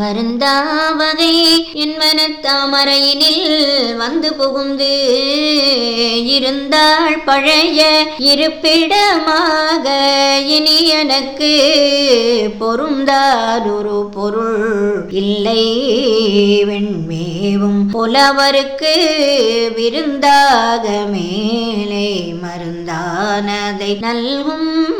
வருந்தாவகை என் மனத்தாமரையினில் வந்து புகுந்து இருந்தாள் பழைய இருப்பிடமாக. இனி எனக்கு பொருந்தாதொரு பொருள் இல்லை. வெண்மேவும் புலவருக்கு விருந்தாக மேலே மருந்தானதை நல்கும்